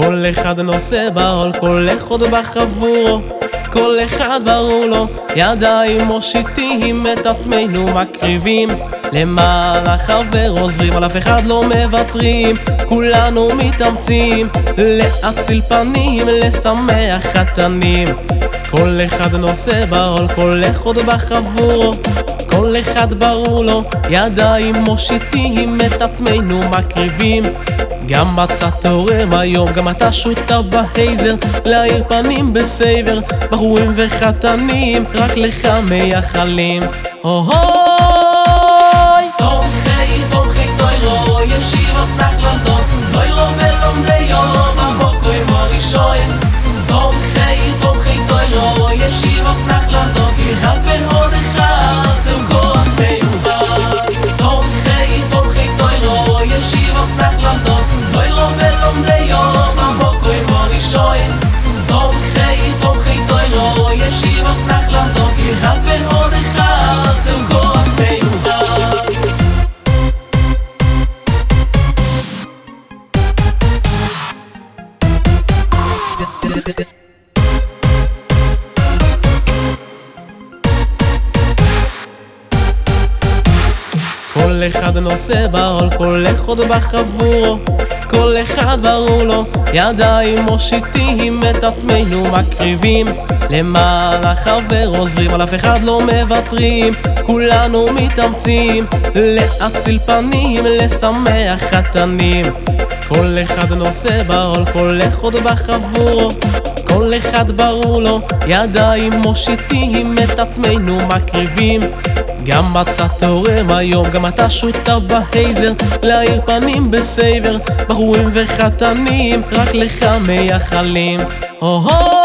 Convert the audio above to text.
כל אחד נושא בעול, כל אחד בחבורו כל אחד ברור לו, ידיים מושיטים את עצמנו מקריבים למען החבר עוזרים, על אף אחד לא מוותרים. כולנו מתאמצים להציל פנים, לשמח חתנים. כל אחד נושא בעול, כל אחד בחבורו כל אחד ברור לו, ידיים מושיטים את עצמנו מקריבים גם אתה תורם היום, גם אתה שותף בהייזר להאיר פנים בסייבר, בחורים וחתנים, רק לך מייחלים. אוי! כל אחד נושא בעול, כל אחד בחבורו כל אחד ברור לו, ידיים מושיטים את עצמנו מקריבים למען החבר עוזרים, על אף אחד לא מוותרים. כולנו מתאמצים להציל פנים, לשמח חתנים. כל אחד נושא בעול, כל אחד בחבורו. כל אחד ברור לו, ידיים מושיטים את עצמנו מקריבים גם אתה תורם היום, גם אתה שותף בהייזר להאיר פנים בסייבר, בחורים וחתנים, רק לך מייחלים. אוי!